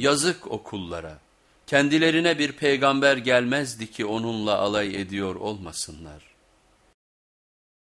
Yazık o kullara. Kendilerine bir peygamber gelmezdi ki onunla alay ediyor olmasınlar.